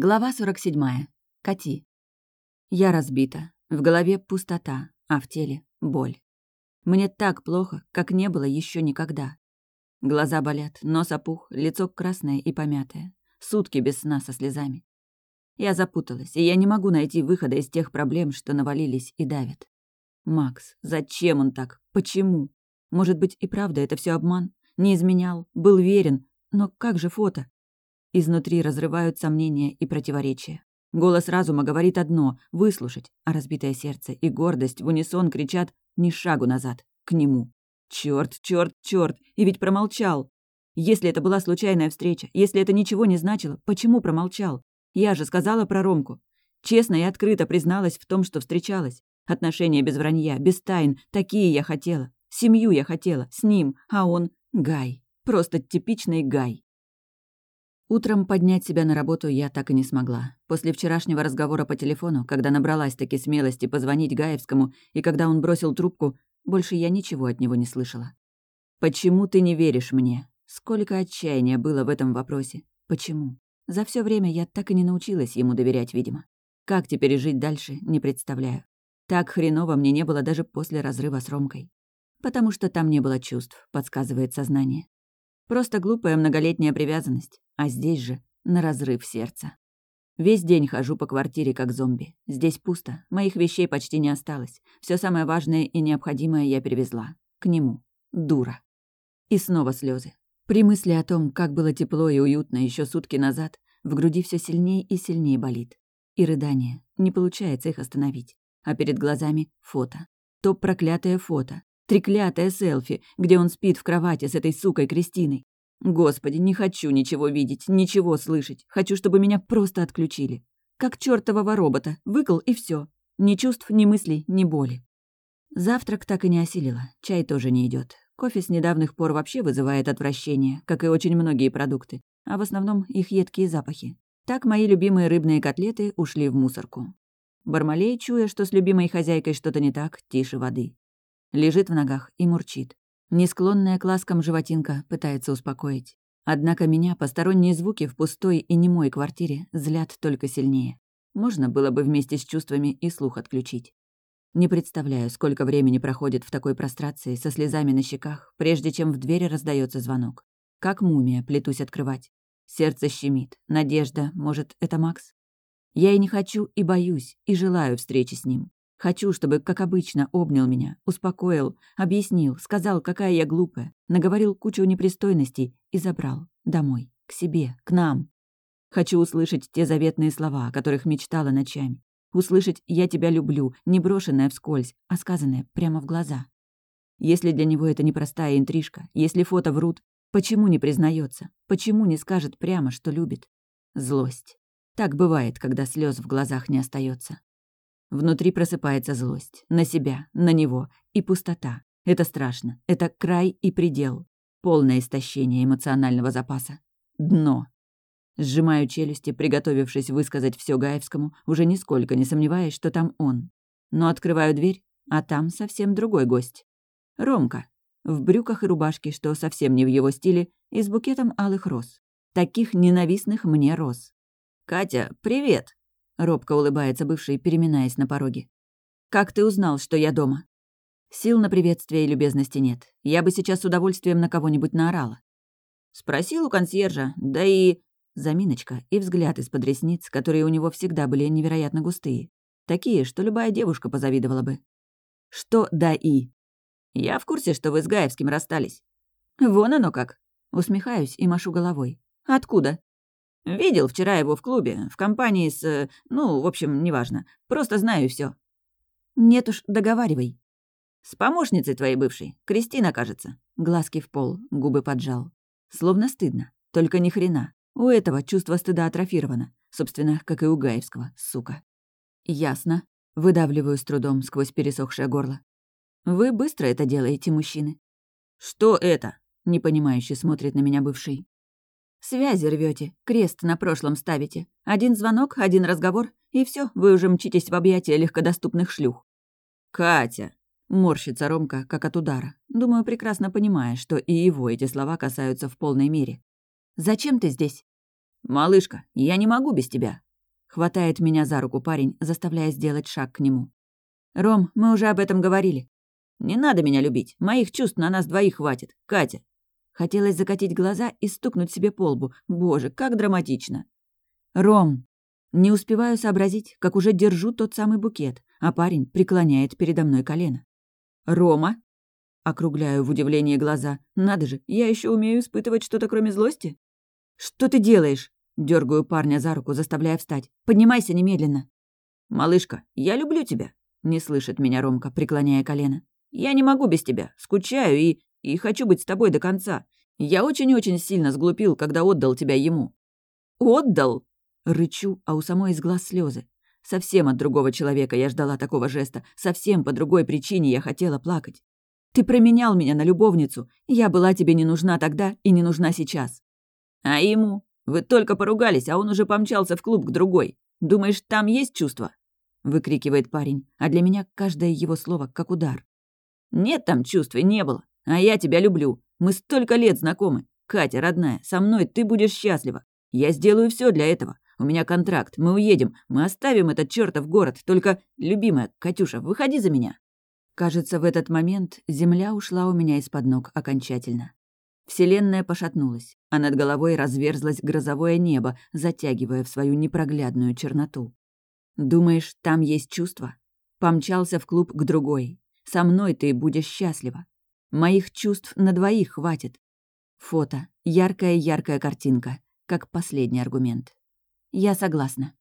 Глава 47. Кати. Я разбита. В голове пустота, а в теле — боль. Мне так плохо, как не было еще никогда. Глаза болят, нос опух, лицо красное и помятое. Сутки без сна со слезами. Я запуталась, и я не могу найти выхода из тех проблем, что навалились и давят. Макс, зачем он так? Почему? Может быть, и правда это все обман? Не изменял, был верен. Но как же фото? Изнутри разрывают сомнения и противоречия. Голос разума говорит одно — выслушать, а разбитое сердце и гордость в унисон кричат «ни шагу назад, к нему». Чёрт, чёрт, чёрт, и ведь промолчал. Если это была случайная встреча, если это ничего не значило, почему промолчал? Я же сказала про Ромку. Честно и открыто призналась в том, что встречалась. Отношения без вранья, без тайн, такие я хотела. Семью я хотела, с ним, а он — Гай. Просто типичный Гай. Утром поднять себя на работу я так и не смогла. После вчерашнего разговора по телефону, когда набралась таки смелости позвонить Гаевскому, и когда он бросил трубку, больше я ничего от него не слышала. «Почему ты не веришь мне?» Сколько отчаяния было в этом вопросе. Почему? За все время я так и не научилась ему доверять, видимо. Как теперь жить дальше, не представляю. Так хреново мне не было даже после разрыва с Ромкой. Потому что там не было чувств, подсказывает сознание. Просто глупая многолетняя привязанность, а здесь же на разрыв сердца. Весь день хожу по квартире как зомби. Здесь пусто, моих вещей почти не осталось. Все самое важное и необходимое я перевезла. К нему. Дура. И снова слезы. При мысли о том, как было тепло и уютно еще сутки назад, в груди все сильнее и сильнее болит. И рыдание. Не получается их остановить. А перед глазами фото. То проклятое фото. Треклятое селфи, где он спит в кровати с этой сукой Кристиной. Господи, не хочу ничего видеть, ничего слышать. Хочу, чтобы меня просто отключили. Как чертового робота. Выкл и все. Ни чувств, ни мыслей, ни боли. Завтрак так и не осилила. Чай тоже не идет. Кофе с недавних пор вообще вызывает отвращение, как и очень многие продукты, а в основном их едкие запахи. Так мои любимые рыбные котлеты ушли в мусорку. Бармалей, чуя, что с любимой хозяйкой что-то не так, тише воды. Лежит в ногах и мурчит. Несклонная к ласкам животинка пытается успокоить. Однако меня посторонние звуки в пустой и немой квартире злят только сильнее. Можно было бы вместе с чувствами и слух отключить. Не представляю, сколько времени проходит в такой прострации со слезами на щеках, прежде чем в двери раздается звонок. Как мумия плетусь открывать. Сердце щемит. Надежда, может, это Макс? Я и не хочу, и боюсь, и желаю встречи с ним. Хочу, чтобы, как обычно, обнял меня, успокоил, объяснил, сказал, какая я глупая, наговорил кучу непристойностей и забрал домой, к себе, к нам. Хочу услышать те заветные слова, о которых мечтала ночами. Услышать «я тебя люблю», не брошенное вскользь, а сказанное прямо в глаза. Если для него это непростая интрижка, если фото врут, почему не признается, почему не скажет прямо, что любит? Злость. Так бывает, когда слез в глазах не остается. Внутри просыпается злость. На себя, на него. И пустота. Это страшно. Это край и предел. Полное истощение эмоционального запаса. Дно. Сжимаю челюсти, приготовившись высказать все Гаевскому, уже нисколько не сомневаясь, что там он. Но открываю дверь, а там совсем другой гость. Ромка. В брюках и рубашке, что совсем не в его стиле, и с букетом алых роз. Таких ненавистных мне роз. «Катя, привет!» Робко улыбается бывший, переминаясь на пороге. «Как ты узнал, что я дома?» Сил на приветствие и любезности нет. Я бы сейчас с удовольствием на кого-нибудь наорала. Спросил у консьержа, да и... Заминочка и взгляд из-под ресниц, которые у него всегда были невероятно густые. Такие, что любая девушка позавидовала бы. Что «да и»? Я в курсе, что вы с Гаевским расстались. Вон оно как. Усмехаюсь и машу головой. Откуда? Видел вчера его в клубе, в компании с... Э, ну, в общем, неважно. Просто знаю все. Нет уж, договаривай. С помощницей твоей бывшей. Кристина, кажется. Глазки в пол, губы поджал. Словно стыдно. Только ни хрена. У этого чувство стыда атрофировано. Собственно, как и у Гаевского, сука. Ясно. Выдавливаю с трудом сквозь пересохшее горло. Вы быстро это делаете, мужчины. Что это? Непонимающе смотрит на меня бывший. Связи рвете, крест на прошлом ставите. Один звонок, один разговор, и все, вы уже мчитесь в объятия легкодоступных шлюх. «Катя!» — морщится Ромка, как от удара. Думаю, прекрасно понимая, что и его эти слова касаются в полной мере. «Зачем ты здесь?» «Малышка, я не могу без тебя. Хватает меня за руку парень, заставляя сделать шаг к нему. «Ром, мы уже об этом говорили». «Не надо меня любить. Моих чувств на нас двоих хватит. Катя». Хотелось закатить глаза и стукнуть себе по лбу. Боже, как драматично. «Ром». Не успеваю сообразить, как уже держу тот самый букет, а парень преклоняет передо мной колено. «Рома?» Округляю в удивлении глаза. «Надо же, я еще умею испытывать что-то кроме злости?» «Что ты делаешь?» Дергаю парня за руку, заставляя встать. «Поднимайся немедленно!» «Малышка, я люблю тебя!» Не слышит меня Ромка, преклоняя колено. «Я не могу без тебя. Скучаю и... и хочу быть с тобой до конца. Я очень-очень сильно сглупил, когда отдал тебя ему». «Отдал?» Рычу, а у самой из глаз слезы. Совсем от другого человека я ждала такого жеста. Совсем по другой причине я хотела плакать. Ты променял меня на любовницу. Я была тебе не нужна тогда и не нужна сейчас. А ему? Вы только поругались, а он уже помчался в клуб к другой. Думаешь, там есть чувства?» Выкрикивает парень, а для меня каждое его слово как удар. «Нет там чувств и не было. А я тебя люблю. Мы столько лет знакомы. Катя, родная, со мной ты будешь счастлива. Я сделаю все для этого. У меня контракт, мы уедем, мы оставим этот чертов город. Только, любимая, Катюша, выходи за меня». Кажется, в этот момент земля ушла у меня из-под ног окончательно. Вселенная пошатнулась, а над головой разверзлось грозовое небо, затягивая в свою непроглядную черноту. «Думаешь, там есть чувства?» Помчался в клуб к другой. «Со мной ты будешь счастлива. Моих чувств на двоих хватит». Фото. Яркая-яркая картинка. Как последний аргумент. Я согласна.